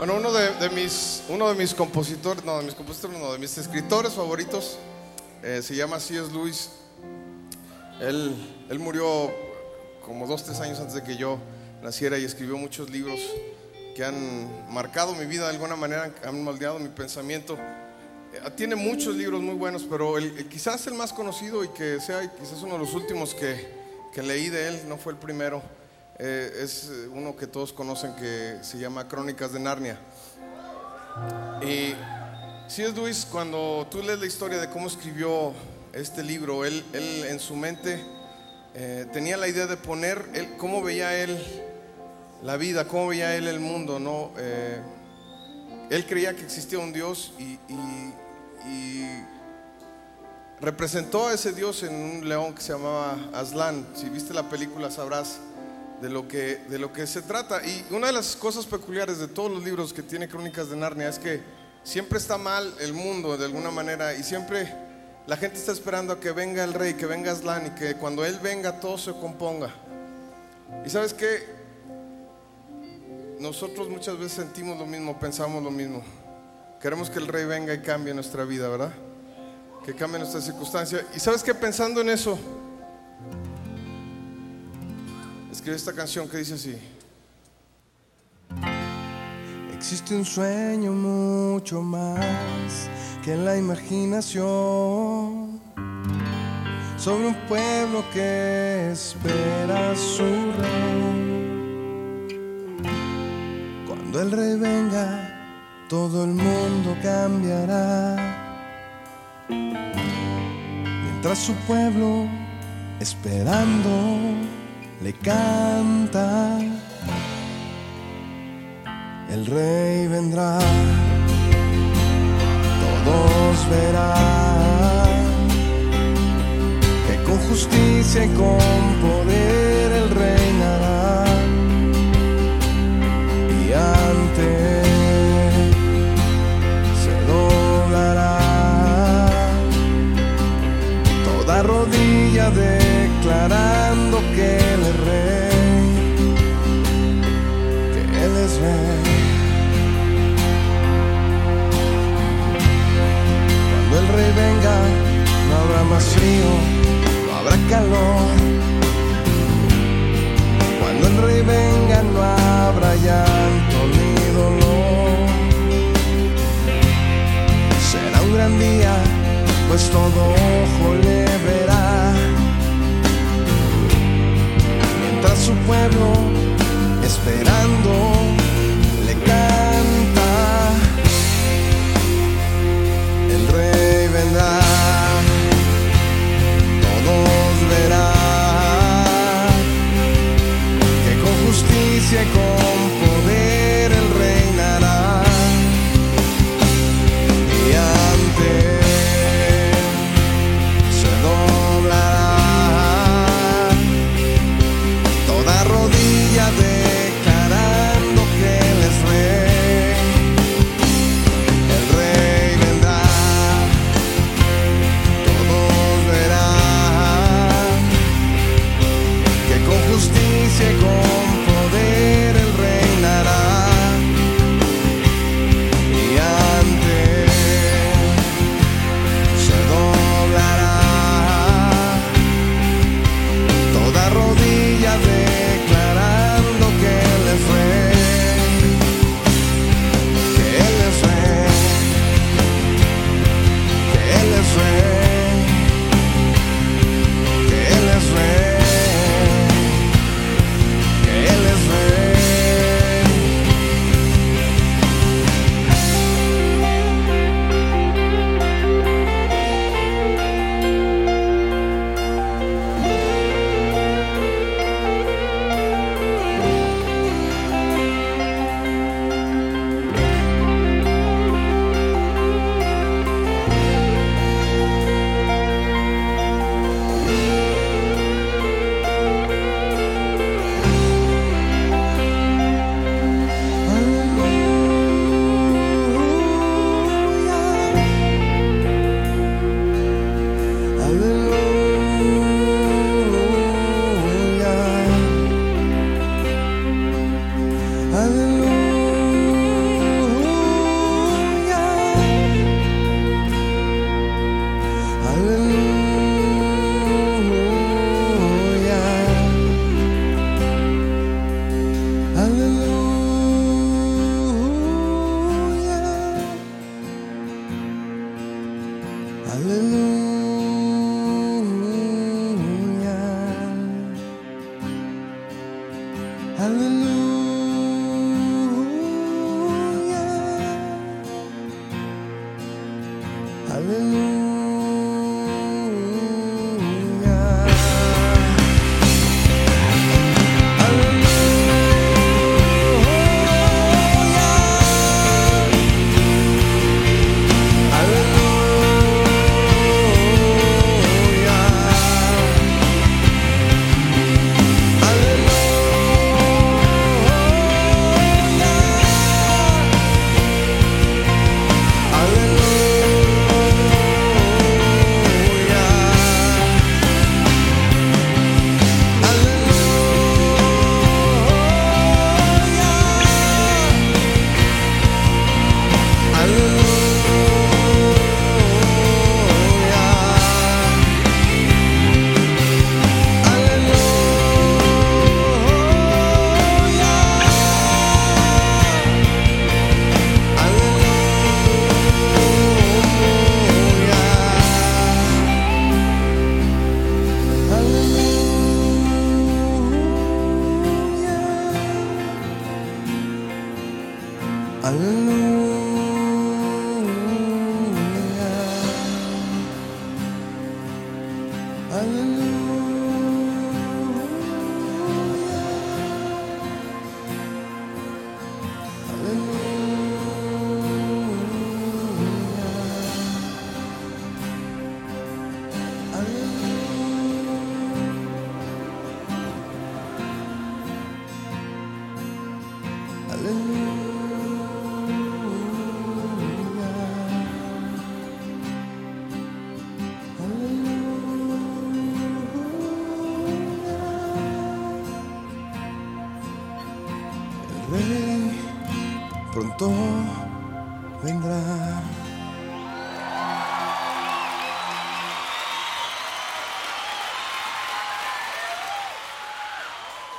Bueno, uno de, mis, uno de mis compositores, no, de mis compositores, no, de mis escritores favoritos eh, se llama C.S. Lewis. Él, él murió como dos, tres años antes de que yo naciera y escribió muchos libros que han marcado mi vida de alguna manera, han moldeado mi pensamiento. Eh, tiene muchos libros muy buenos, pero quizás el más conocido y que sea quizás uno de los últimos que, que leí de él, no fue el primero, eh, es eh, uno que todos conocen que se llama Crónicas de Narnia. Y C.S. Lewis, cuando tú lees la historia de cómo escribió este libro, él, él en su mente eh, tenía la idea de poner cómo veía él la vida, cómo veía él el mundo, ¿no? Él creía que existía un Dios y, y- y representó a ese Dios en un león que se llamaba Aslan. Si viste la película sabrás de lo que, de lo que se trata. Y una de las cosas peculiares de todos los libros que tiene Crónicas de Narnia es que siempre está mal el mundo de alguna manera y siempre la gente está esperando a que venga el rey, que venga Aslan y que cuando él venga todo se componga. Y sabes qué? Nosotros muchas veces sentimos lo mismo, pensamos lo mismo. Queremos que el rey venga y cambie nuestra vida, ¿verdad? Que cambie nuestra circunstancia. Y sabes qué? Pensando en eso, escribí esta canción que dice así. Existe un sueño mucho más que la imaginación sobre un pueblo que espera su rey. Cuando el rey venga, todo el mundo cambiará. Mientras su pueblo, esperando, le canta. El rey vendrá, todos verán que con justicia y con poder el reinará. Y ante se doblará toda rodilla declarando que es rey, que él es rey. Cuando el rey venga, no habrá más frío, no habrá calor. Cuando el rey venga, no habrá llanto ni dolor. Será un gran día, pues todo ojo le verá. Su pueblo, esperando, El pronto vendrá.